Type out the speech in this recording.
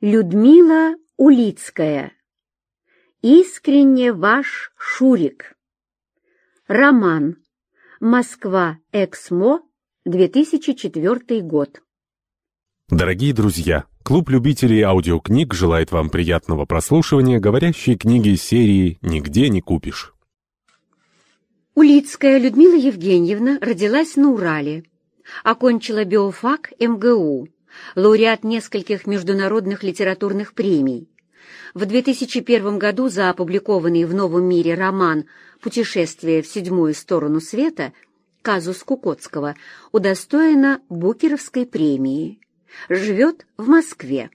Людмила Улицкая. Искренне ваш Шурик. Роман. Москва. Эксмо. 2004 год. Дорогие друзья, клуб любителей аудиокниг желает вам приятного прослушивания говорящей книги серии «Нигде не купишь». Улицкая Людмила Евгеньевна родилась на Урале. Окончила биофак МГУ лауреат нескольких международных литературных премий. В 2001 году за опубликованный в «Новом мире» роман «Путешествие в седьмую сторону света» казус Кукотского удостоена Букеровской премии. Живет в Москве.